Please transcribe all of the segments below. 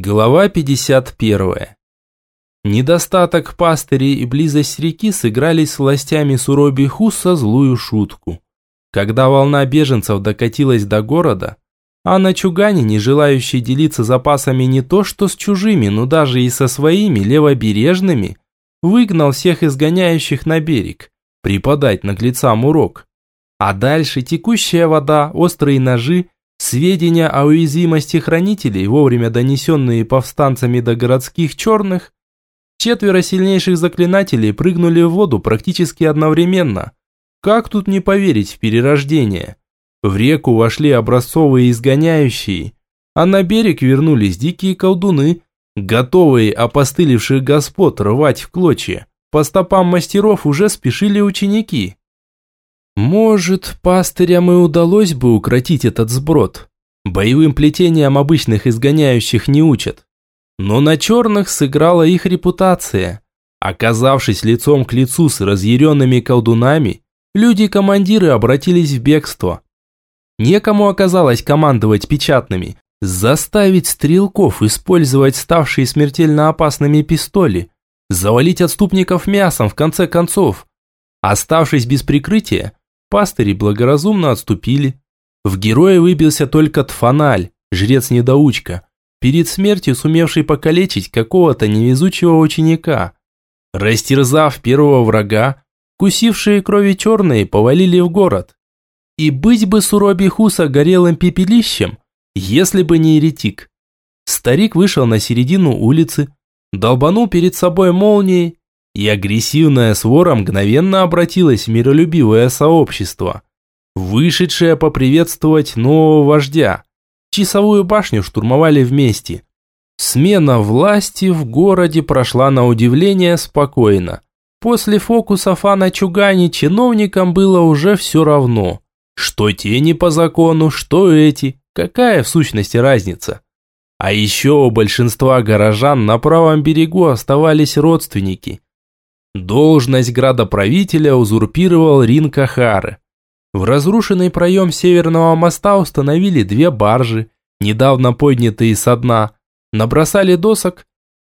Глава 51. Недостаток пастырей и близость реки сыграли с властями Суроби Хусса злую шутку. Когда волна беженцев докатилась до города, а на Чугане, не желающий делиться запасами не то что с чужими, но даже и со своими левобережными, выгнал всех изгоняющих на берег, преподать наглецам урок. А дальше текущая вода, острые ножи Сведения о уязвимости хранителей, вовремя донесенные повстанцами до городских черных, четверо сильнейших заклинателей прыгнули в воду практически одновременно. Как тут не поверить в перерождение? В реку вошли образцовые изгоняющие, а на берег вернулись дикие колдуны, готовые опостылевших господ рвать в клочья. По стопам мастеров уже спешили ученики. Может, пастырям и удалось бы укротить этот сброд. Боевым плетением обычных изгоняющих не учат. Но на черных сыграла их репутация. Оказавшись лицом к лицу с разъяренными колдунами, люди-командиры обратились в бегство. Некому оказалось командовать печатными, заставить стрелков использовать ставшие смертельно опасными пистоли, завалить отступников мясом в конце концов. Оставшись без прикрытия, Пастыри благоразумно отступили. В героя выбился только Тфаналь, жрец-недоучка, перед смертью сумевший покалечить какого-то невезучего ученика. Растерзав первого врага, кусившие крови черные повалили в город. И быть бы суроби Хуса горелым пепелищем, если бы не еретик. Старик вышел на середину улицы, долбанул перед собой молнией и агрессивная свора мгновенно обратилась в миролюбивое сообщество, вышедшее поприветствовать нового вождя. Часовую башню штурмовали вместе. Смена власти в городе прошла на удивление спокойно. После фокуса Фана Чугани чиновникам было уже все равно. Что те не по закону, что эти, какая в сущности разница. А еще у большинства горожан на правом берегу оставались родственники, Должность градоправителя узурпировал Рин Кахары. В разрушенный проем Северного моста установили две баржи, недавно поднятые со дна, набросали досок,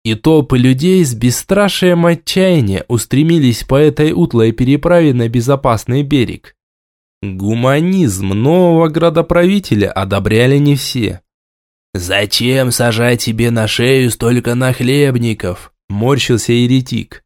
и толпы людей с бесстрашием отчаяния устремились по этой утлой переправе на безопасный берег. Гуманизм нового градоправителя одобряли не все. «Зачем сажать себе на шею столько нахлебников?» – морщился еретик.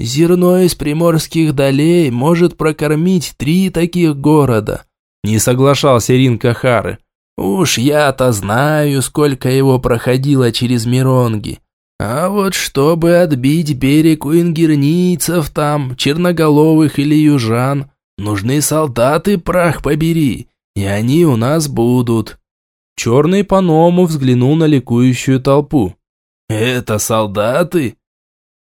Зерно из приморских долей может прокормить три таких города. Не соглашался Рин Кахары. Уж я-то знаю, сколько его проходило через Миронги. А вот чтобы отбить берег у ингернийцев там, черноголовых или южан, нужны солдаты, прах побери, и они у нас будут. Черный по-новому взглянул на ликующую толпу. «Это солдаты?»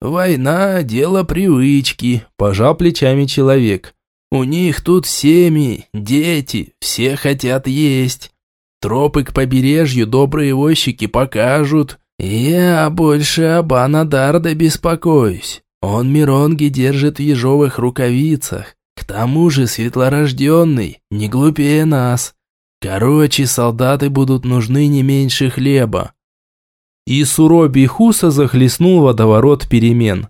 «Война – дело привычки», – пожал плечами человек. «У них тут семьи, дети, все хотят есть. Тропы к побережью добрые возчики покажут. Я больше об Анадарда беспокоюсь. Он Миронги держит в ежовых рукавицах. К тому же светлорожденный, не глупее нас. Короче, солдаты будут нужны не меньше хлеба и суроби Хуса захлестнул водоворот перемен.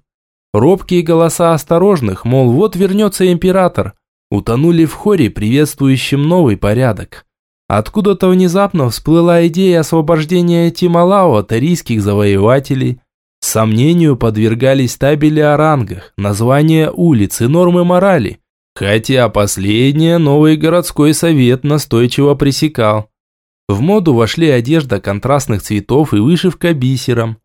Робкие голоса осторожных, мол, вот вернется император, утонули в хоре, приветствующем новый порядок. Откуда-то внезапно всплыла идея освобождения Тималао от арийских завоевателей. Сомнению подвергались табели о рангах, названия улиц и нормы морали, хотя последнее новый городской совет настойчиво пресекал. В моду вошли одежда контрастных цветов и вышивка бисером.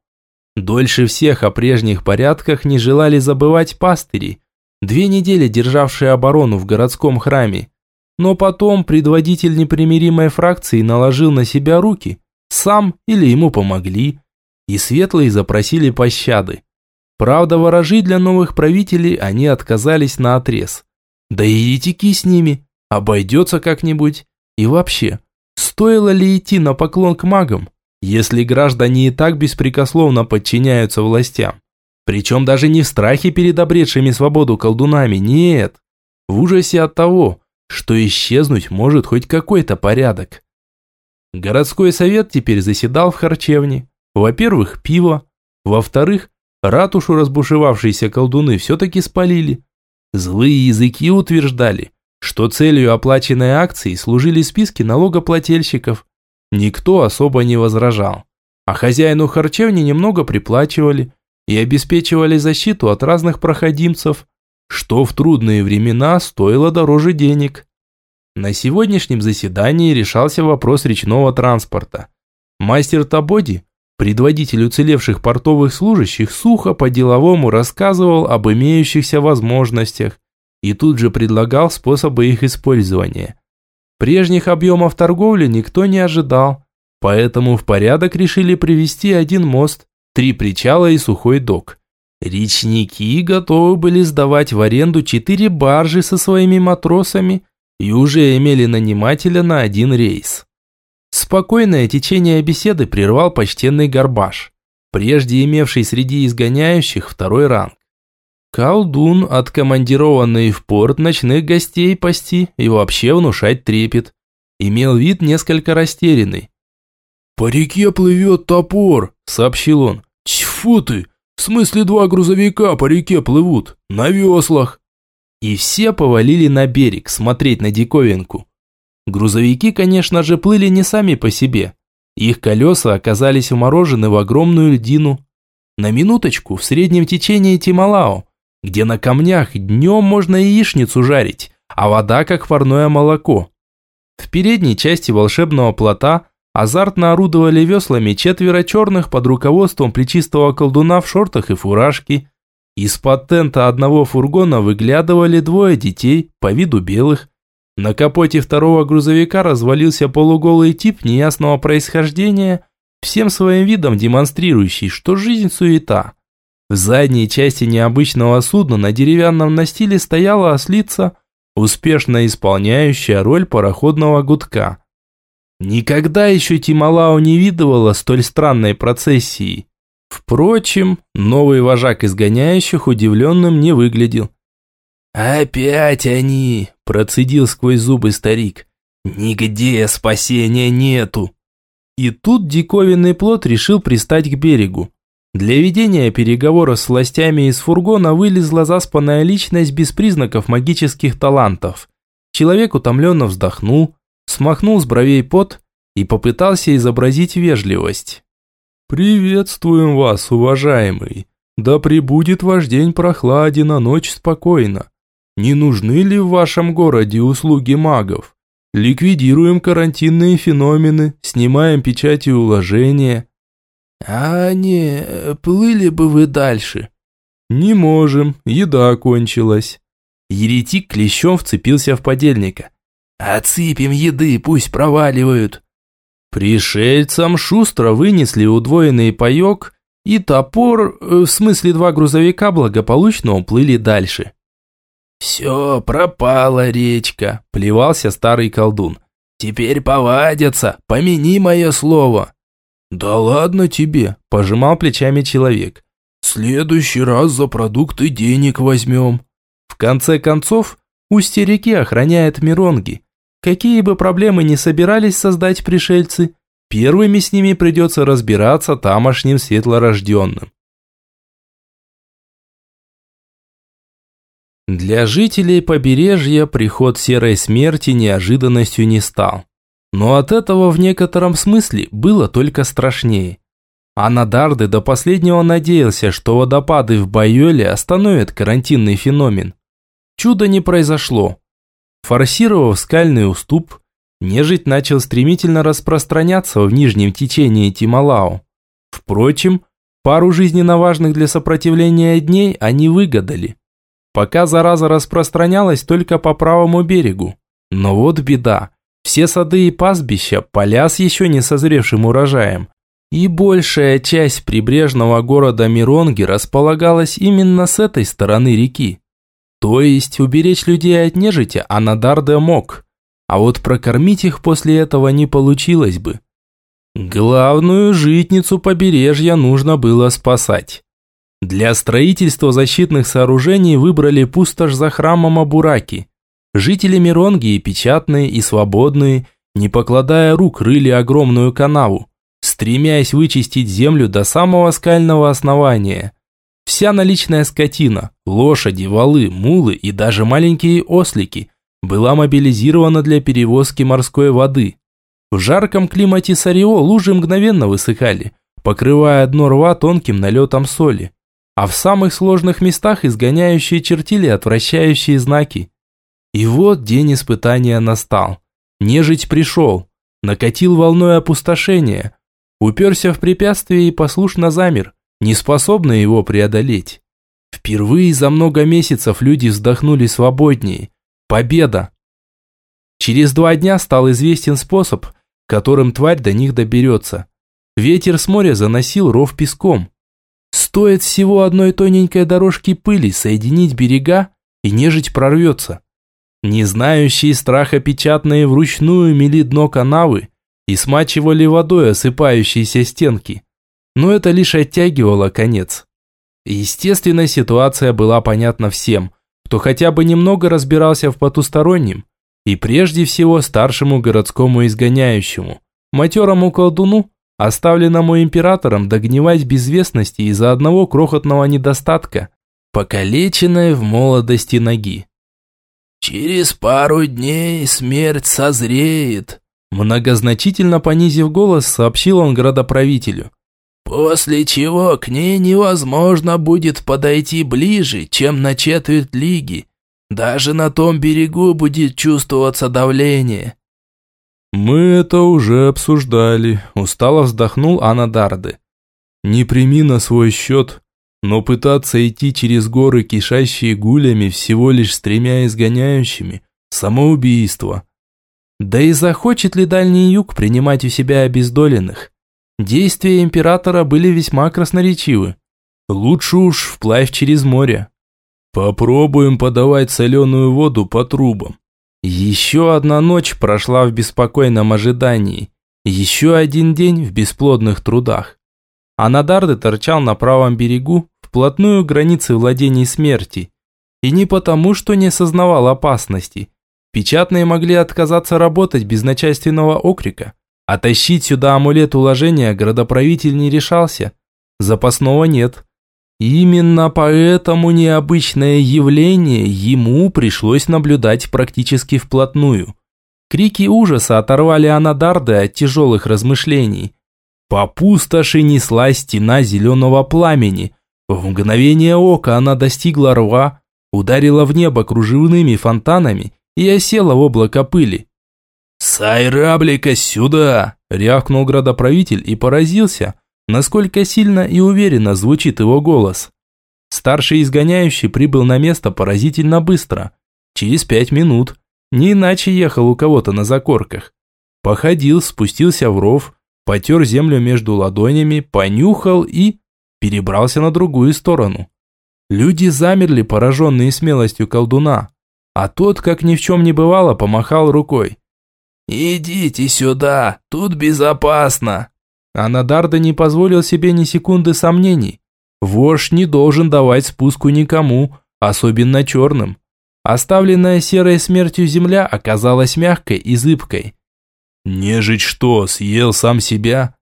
Дольше всех о прежних порядках не желали забывать пастыри, две недели державшие оборону в городском храме. Но потом предводитель непримиримой фракции наложил на себя руки, сам или ему помогли, и светлые запросили пощады. Правда, ворожи для новых правителей они отказались на отрез. Да и еретики с ними, обойдется как-нибудь. И вообще, Стоило ли идти на поклон к магам, если граждане и так беспрекословно подчиняются властям? Причем даже не в страхе перед обретшими свободу колдунами, нет. В ужасе от того, что исчезнуть может хоть какой-то порядок. Городской совет теперь заседал в харчевне. Во-первых, пиво. Во-вторых, ратушу разбушевавшиеся колдуны все-таки спалили. Злые языки утверждали, что целью оплаченной акции служили списки налогоплательщиков. Никто особо не возражал. А хозяину харчевни немного приплачивали и обеспечивали защиту от разных проходимцев, что в трудные времена стоило дороже денег. На сегодняшнем заседании решался вопрос речного транспорта. Мастер Табоди, предводитель уцелевших портовых служащих, сухо по-деловому рассказывал об имеющихся возможностях и тут же предлагал способы их использования. Прежних объемов торговли никто не ожидал, поэтому в порядок решили привести один мост, три причала и сухой док. Речники готовы были сдавать в аренду четыре баржи со своими матросами и уже имели нанимателя на один рейс. Спокойное течение беседы прервал почтенный Горбаш, прежде имевший среди изгоняющих второй ранг. Колдун, откомандированный в порт ночных гостей пасти и вообще внушать трепет, имел вид несколько растерянный. «По реке плывет топор», – сообщил он. «Тьфу ты! В смысле два грузовика по реке плывут, на веслах!» И все повалили на берег смотреть на диковинку. Грузовики, конечно же, плыли не сами по себе. Их колеса оказались уморожены в огромную льдину. На минуточку, в среднем течении Тималао, где на камнях днем можно яичницу жарить, а вода как парное молоко. В передней части волшебного плота азартно орудовали веслами четверо черных под руководством плечистого колдуна в шортах и фуражке. Из-под тента одного фургона выглядывали двое детей, по виду белых. На капоте второго грузовика развалился полуголый тип неясного происхождения, всем своим видом демонстрирующий, что жизнь суета. В задней части необычного судна на деревянном настиле стояла ослица, успешно исполняющая роль пароходного гудка – Никогда еще Тималао не видывала столь странной процессии. Впрочем, новый вожак изгоняющих удивленным не выглядел. «Опять они!» – процедил сквозь зубы старик. «Нигде спасения нету!» И тут диковинный плод решил пристать к берегу. Для ведения переговоров с властями из фургона вылезла заспанная личность без признаков магических талантов. Человек утомленно вздохнул, смахнул с бровей пот и попытался изобразить вежливость. «Приветствуем вас, уважаемый. Да пребудет ваш день прохладен, а ночь спокойна. Не нужны ли в вашем городе услуги магов? Ликвидируем карантинные феномены, снимаем печати уложения». «А не, плыли бы вы дальше». «Не можем, еда кончилась». Еретик клещом вцепился в подельника. «Отсыпем еды, пусть проваливают!» Пришельцам шустро вынесли удвоенный паёк, и топор, э, в смысле два грузовика, благополучно уплыли дальше. «Все, пропала речка», – плевался старый колдун. «Теперь повадятся, помяни мое слово». «Да ладно тебе», – пожимал плечами человек. «В следующий раз за продукты денег возьмем». В конце концов, устье реки охраняет Миронги, Какие бы проблемы ни собирались создать пришельцы, первыми с ними придется разбираться тамошним светлорожденным. Для жителей побережья приход серой смерти неожиданностью не стал. Но от этого в некотором смысле было только страшнее. А Надарды до последнего надеялся, что водопады в Байоле остановят карантинный феномен. Чудо не произошло. Форсировав скальный уступ, нежить начал стремительно распространяться в нижнем течении Тималао. Впрочем, пару жизненно важных для сопротивления дней они выгадали. Пока зараза распространялась только по правому берегу. Но вот беда. Все сады и пастбища, поля с еще не созревшим урожаем, и большая часть прибрежного города Миронги располагалась именно с этой стороны реки. То есть уберечь людей от нежити Анадарда мог, а вот прокормить их после этого не получилось бы. Главную житницу побережья нужно было спасать. Для строительства защитных сооружений выбрали пустошь за храмом Абураки. Жители Миронги и печатные, и свободные, не покладая рук, рыли огромную канаву. стремясь вычистить землю до самого скального основания. Вся наличная скотина, лошади, валы, мулы и даже маленькие ослики была мобилизирована для перевозки морской воды. В жарком климате Сарио лужи мгновенно высыхали, покрывая дно рва тонким налетом соли, а в самых сложных местах изгоняющие чертили отвращающие знаки. И вот день испытания настал. Нежить пришел, накатил волной опустошения, уперся в препятствие и послушно замер, не способный его преодолеть. Впервые за много месяцев люди вздохнули свободнее. Победа! Через два дня стал известен способ, которым тварь до них доберется. Ветер с моря заносил ров песком. Стоит всего одной тоненькой дорожки пыли соединить берега, и нежить прорвется. Не знающие страха печатные вручную мели дно канавы и смачивали водой осыпающиеся стенки. Но это лишь оттягивало конец. Естественно, ситуация была понятна всем, кто хотя бы немного разбирался в потустороннем, и прежде всего старшему городскому изгоняющему, матерому колдуну, оставленному императором догнивать безвестности из-за одного крохотного недостатка, покалеченной в молодости ноги. «Через пару дней смерть созреет», многозначительно понизив голос, сообщил он градоправителю. «После чего к ней невозможно будет подойти ближе, чем на четверть лиги. Даже на том берегу будет чувствоваться давление». «Мы это уже обсуждали», – устало вздохнул Анадарды. «Не прими на свой счет, но пытаться идти через горы, кишащие гулями, всего лишь с тремя изгоняющими – самоубийство. Да и захочет ли Дальний Юг принимать у себя обездоленных? Действия императора были весьма красноречивы. Лучше уж вплавь через море. Попробуем подавать соленую воду по трубам. Еще одна ночь прошла в беспокойном ожидании. Еще один день в бесплодных трудах. Анадарды торчал на правом берегу, вплотную к границе владений смерти. И не потому, что не сознавал опасности. Печатные могли отказаться работать без начальственного окрика. А тащить сюда амулет уложения городоправитель не решался. Запасного нет. Именно поэтому необычное явление ему пришлось наблюдать практически вплотную. Крики ужаса оторвали Анадарды от тяжелых размышлений. По пустоши неслась стена зеленого пламени – в мгновение ока она достигла рва, ударила в небо кружевными фонтанами и осела в облако пыли. «Сайраблика сюда!» – рявкнул градоправитель и поразился, насколько сильно и уверенно звучит его голос. Старший изгоняющий прибыл на место поразительно быстро, через пять минут, не иначе ехал у кого-то на закорках. Походил, спустился в ров, потер землю между ладонями, понюхал и перебрался на другую сторону. Люди замерли, пораженные смелостью колдуна, а тот, как ни в чем не бывало, помахал рукой. «Идите сюда, тут безопасно!» А Надарда не позволил себе ни секунды сомнений. Вождь не должен давать спуску никому, особенно черным. Оставленная серой смертью земля оказалась мягкой и зыбкой. «Нежить что, съел сам себя?»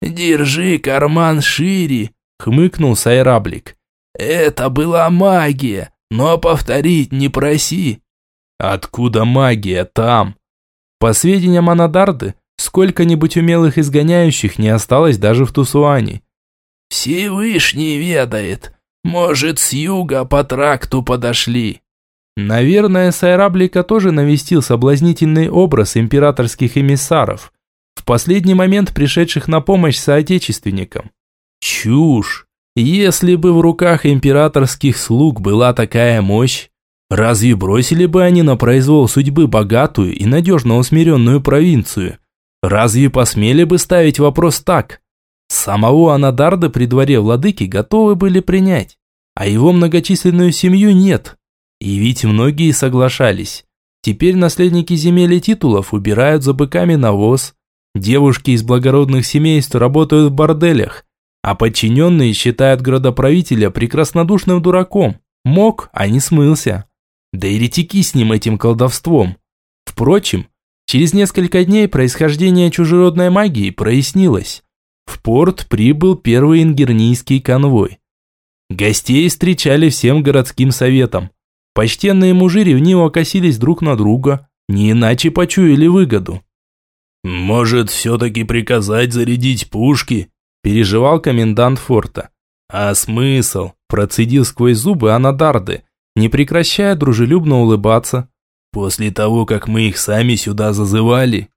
«Держи карман шире, хмыкнул Сайраблик. Это была магия, но повторить не проси. Откуда магия там? По сведениям Анадарды, сколько-нибудь умелых изгоняющих не осталось даже в Тусуане. Всевышний ведает. Может, с юга по тракту подошли. Наверное, Сайраблика тоже навестил соблазнительный образ императорских эмиссаров, в последний момент пришедших на помощь соотечественникам. Чушь! Если бы в руках императорских слуг была такая мощь, разве бросили бы они на произвол судьбы богатую и надежно усмиренную провинцию? Разве посмели бы ставить вопрос так? Самого Анадарда при дворе владыки готовы были принять, а его многочисленную семью нет. И ведь многие соглашались. Теперь наследники земель и титулов убирают за быками навоз. Девушки из благородных семейств работают в борделях, а подчиненные считают градоправителя прекраснодушным дураком. Мог, а не смылся. Да и ретики с ним этим колдовством. Впрочем, через несколько дней происхождение чужеродной магии прояснилось. в порт прибыл первый ингернийский конвой. Гостей встречали всем городским советом. Почтенные мужи ревниво косились друг на друга, не иначе почуяли выгоду. «Может, все-таки приказать зарядить пушки?» – переживал комендант форта. «А смысл?» – процедил сквозь зубы Анадарды, не прекращая дружелюбно улыбаться. «После того, как мы их сами сюда зазывали?»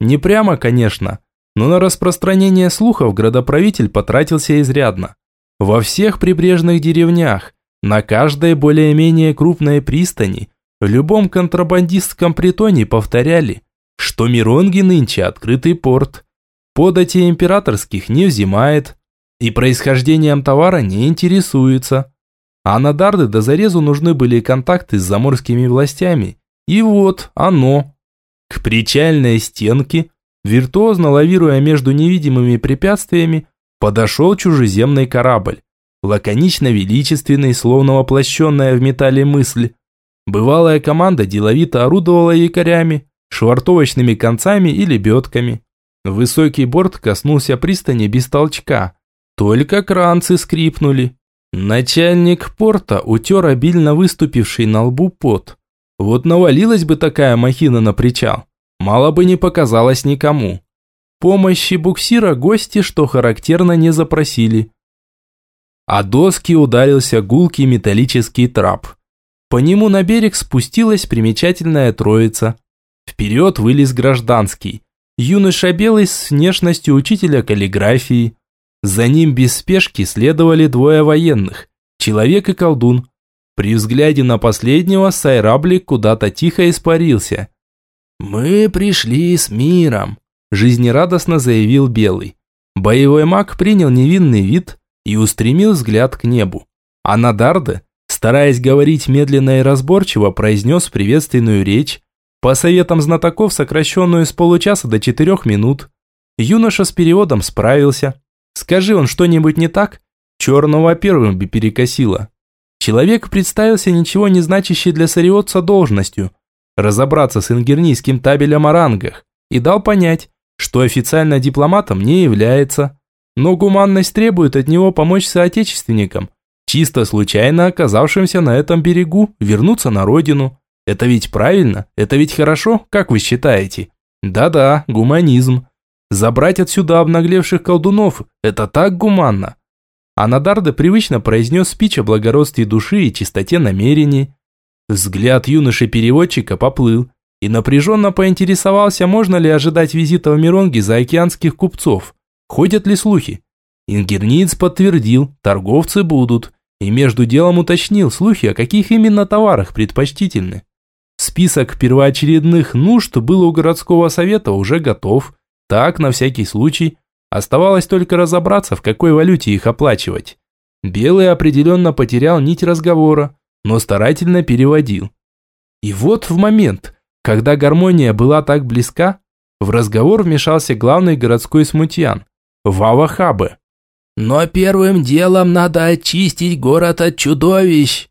Не прямо, конечно, но на распространение слухов градоправитель потратился изрядно. Во всех прибрежных деревнях, на каждой более-менее крупной пристани, в любом контрабандистском притоне повторяли, что Миронги нынче открытый порт, подати императорских не взимает и происхождением товара не интересуется. А на Дарды до зарезу нужны были контакты с заморскими властями. И вот оно. К причальной стенке, виртуозно лавируя между невидимыми препятствиями, подошел чужеземный корабль. Лаконично величественный, словно воплощенная в металле мысль. Бывалая команда деловито орудовала якорями, швартовочными концами и лебедками. Высокий борт коснулся пристани без толчка. Только кранцы скрипнули. Начальник порта утер обильно выступивший на лбу пот. Вот навалилась бы такая махина на причал. Мало бы не показалось никому. Помощи буксира гости, что характерно, не запросили. А доски ударился гулкий металлический трап. По нему на берег спустилась примечательная троица. Вперед вылез гражданский. Юноша белый с внешностью учителя каллиграфии. За ним без спешки следовали двое военных, человек и колдун. При взгляде на последнего Сайраблик куда-то тихо испарился. «Мы пришли с миром», – жизнерадостно заявил Белый. Боевой маг принял невинный вид и устремил взгляд к небу. А Надарде, стараясь говорить медленно и разборчиво, произнес приветственную речь, по советам знатоков сокращенную с получаса до четырех минут. Юноша с переводом справился. Скажи он что-нибудь не так, черного первым бы перекосило. Человек представился ничего не значащей для сариотца должностью – разобраться с ингернийским табелем о рангах и дал понять, что официально дипломатом не является, но гуманность требует от него помочь соотечественникам, чисто случайно оказавшимся на этом берегу, вернуться на родину. Это ведь правильно? Это ведь хорошо, как вы считаете? Да-да, гуманизм. Забрать отсюда обнаглевших колдунов – это так гуманно. А Надарда привычно произнес спич о благородстве души и чистоте намерений. Взгляд юноши-переводчика поплыл и напряженно поинтересовался, можно ли ожидать визита в Миронги заокеанских купцов. Ходят ли слухи? Ингерниц подтвердил, торговцы будут, и между делом уточнил слухи, о каких именно товарах предпочтительны. Список первоочередных нужд был у городского совета уже готов. Так, на всякий случай, оставалось только разобраться, в какой валюте их оплачивать. Белый определенно потерял нить разговора, но старательно переводил. И вот в момент, когда гармония была так близка, в разговор вмешался главный городской смутьян – Вава Хабе. «Но первым делом надо очистить город от чудовищ»,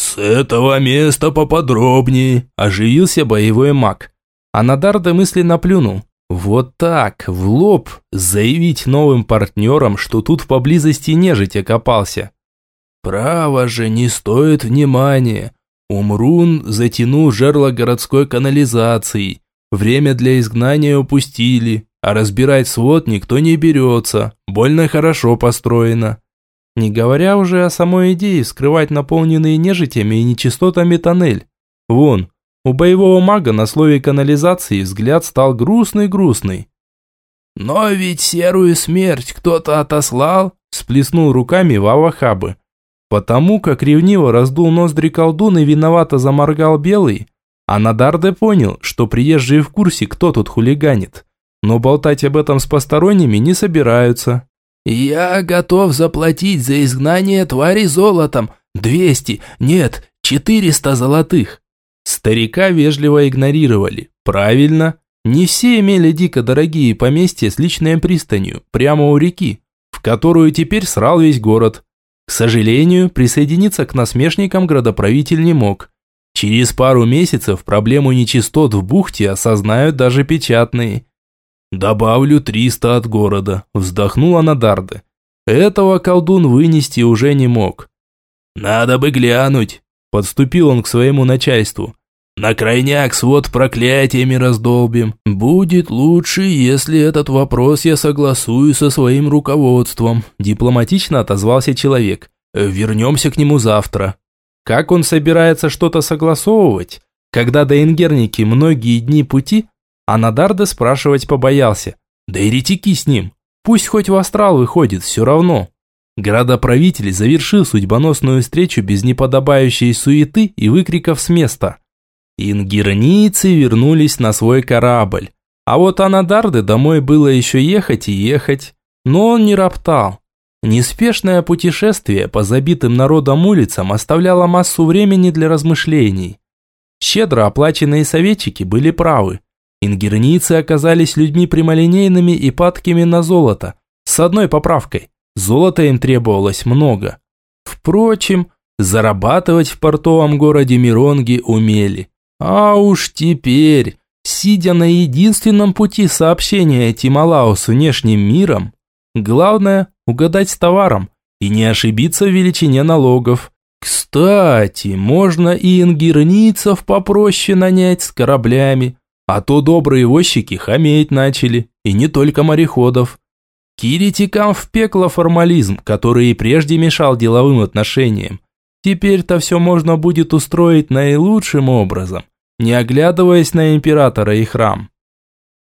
«С этого места поподробнее», – оживился боевой маг. А Надарда мысленно плюнул. Вот так, в лоб, заявить новым партнерам, что тут поблизости нежить окопался. «Право же, не стоит внимания. Умрун затянул жерло городской канализации. Время для изгнания упустили, а разбирать свод никто не берется. Больно хорошо построено. Не говоря уже о самой идее скрывать наполненные нежитями и нечистотами тоннель. Вон, у боевого мага на слове канализации взгляд стал грустный-грустный. «Но ведь серую смерть кто-то отослал», – сплеснул руками Вава Хабы. Потому как ревниво раздул ноздри колдун и виновато заморгал белый, а Надарде понял, что приезжие в курсе, кто тут хулиганит. Но болтать об этом с посторонними не собираются. «Я готов заплатить за изгнание твари золотом. Двести, нет, четыреста золотых». Старика вежливо игнорировали. Правильно. Не все имели дико дорогие поместья с личной пристанью, прямо у реки, в которую теперь срал весь город. К сожалению, присоединиться к насмешникам градоправитель не мог. Через пару месяцев проблему нечистот в бухте осознают даже печатные. Добавлю 300 от города, вздохнула Надарды. Этого колдун вынести уже не мог. Надо бы глянуть, подступил он к своему начальству. На крайняк свод проклятиями раздолбим. Будет лучше, если этот вопрос я согласую со своим руководством, дипломатично отозвался человек. Вернемся к нему завтра. Как он собирается что-то согласовывать, когда до Ингерники многие дни пути, а Надарда спрашивать побоялся. Да и ретики с ним. Пусть хоть в астрал выходит, все равно. Градоправитель завершил судьбоносную встречу без неподобающей суеты и выкриков с места. Ингернийцы вернулись на свой корабль. А вот Анадарды домой было еще ехать и ехать. Но он не роптал. Неспешное путешествие по забитым народом улицам оставляло массу времени для размышлений. Щедро оплаченные советчики были правы. Ингернийцы оказались людьми прямолинейными и падкими на золото. С одной поправкой. Золота им требовалось много. Впрочем, зарабатывать в портовом городе Миронги умели. А уж теперь, сидя на единственном пути сообщения Тималао с внешним миром, главное – угадать с товаром и не ошибиться в величине налогов. Кстати, можно и ингерницев попроще нанять с кораблями, а то добрые возчики хаметь начали, и не только мореходов. Киритикам в пекло формализм, который и прежде мешал деловым отношениям. Теперь-то все можно будет устроить наилучшим образом не оглядываясь на императора и храм.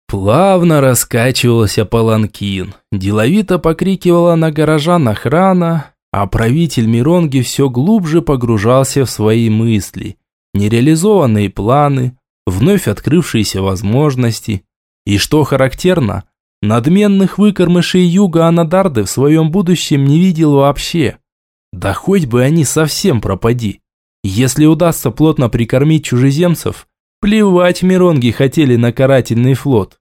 Плавно раскачивался паланкин, деловито покрикивала на горожан охрана, а правитель Миронги все глубже погружался в свои мысли, нереализованные планы, вновь открывшиеся возможности. И что характерно, надменных выкормышей юга Анадарды в своем будущем не видел вообще. Да хоть бы они совсем пропади. Если удастся плотно прикормить чужеземцев, Плевать Миронги хотели на карательный флот.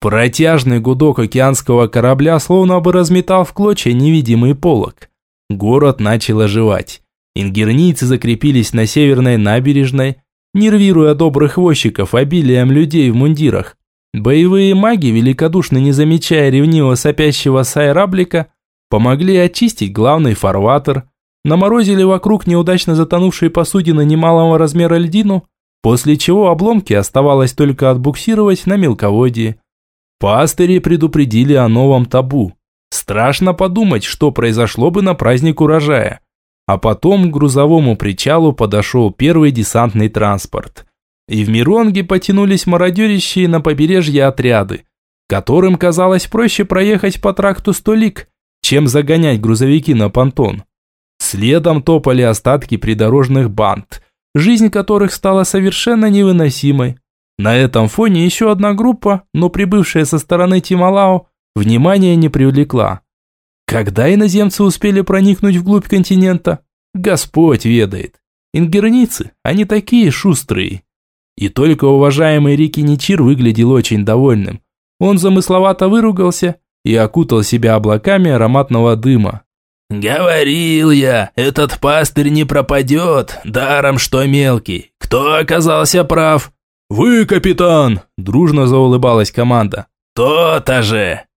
Протяжный гудок океанского корабля словно бы разметал в клочья невидимый полог. Город начал оживать. Ингернийцы закрепились на северной набережной, нервируя добрых возчиков обилием людей в мундирах. Боевые маги, великодушно не замечая ревниво сопящего сайраблика, помогли очистить главный фарватер, наморозили вокруг неудачно затонувшей посудины немалого размера льдину, после чего обломки оставалось только отбуксировать на мелководье. Пастыри предупредили о новом табу. Страшно подумать, что произошло бы на праздник урожая. А потом к грузовому причалу подошел первый десантный транспорт. И в Миронге потянулись мародерящие на побережье отряды, которым казалось проще проехать по тракту Столик, чем загонять грузовики на понтон. Следом топали остатки придорожных банд – жизнь которых стала совершенно невыносимой. На этом фоне еще одна группа, но прибывшая со стороны Тималао, внимания не привлекла. Когда иноземцы успели проникнуть вглубь континента? Господь ведает. Ингерницы, они такие шустрые. И только уважаемый Рики Ничир выглядел очень довольным. Он замысловато выругался и окутал себя облаками ароматного дыма. «Говорил я, этот пастырь не пропадет, даром что мелкий. Кто оказался прав?» «Вы, капитан!» – дружно заулыбалась команда. «То-то же!»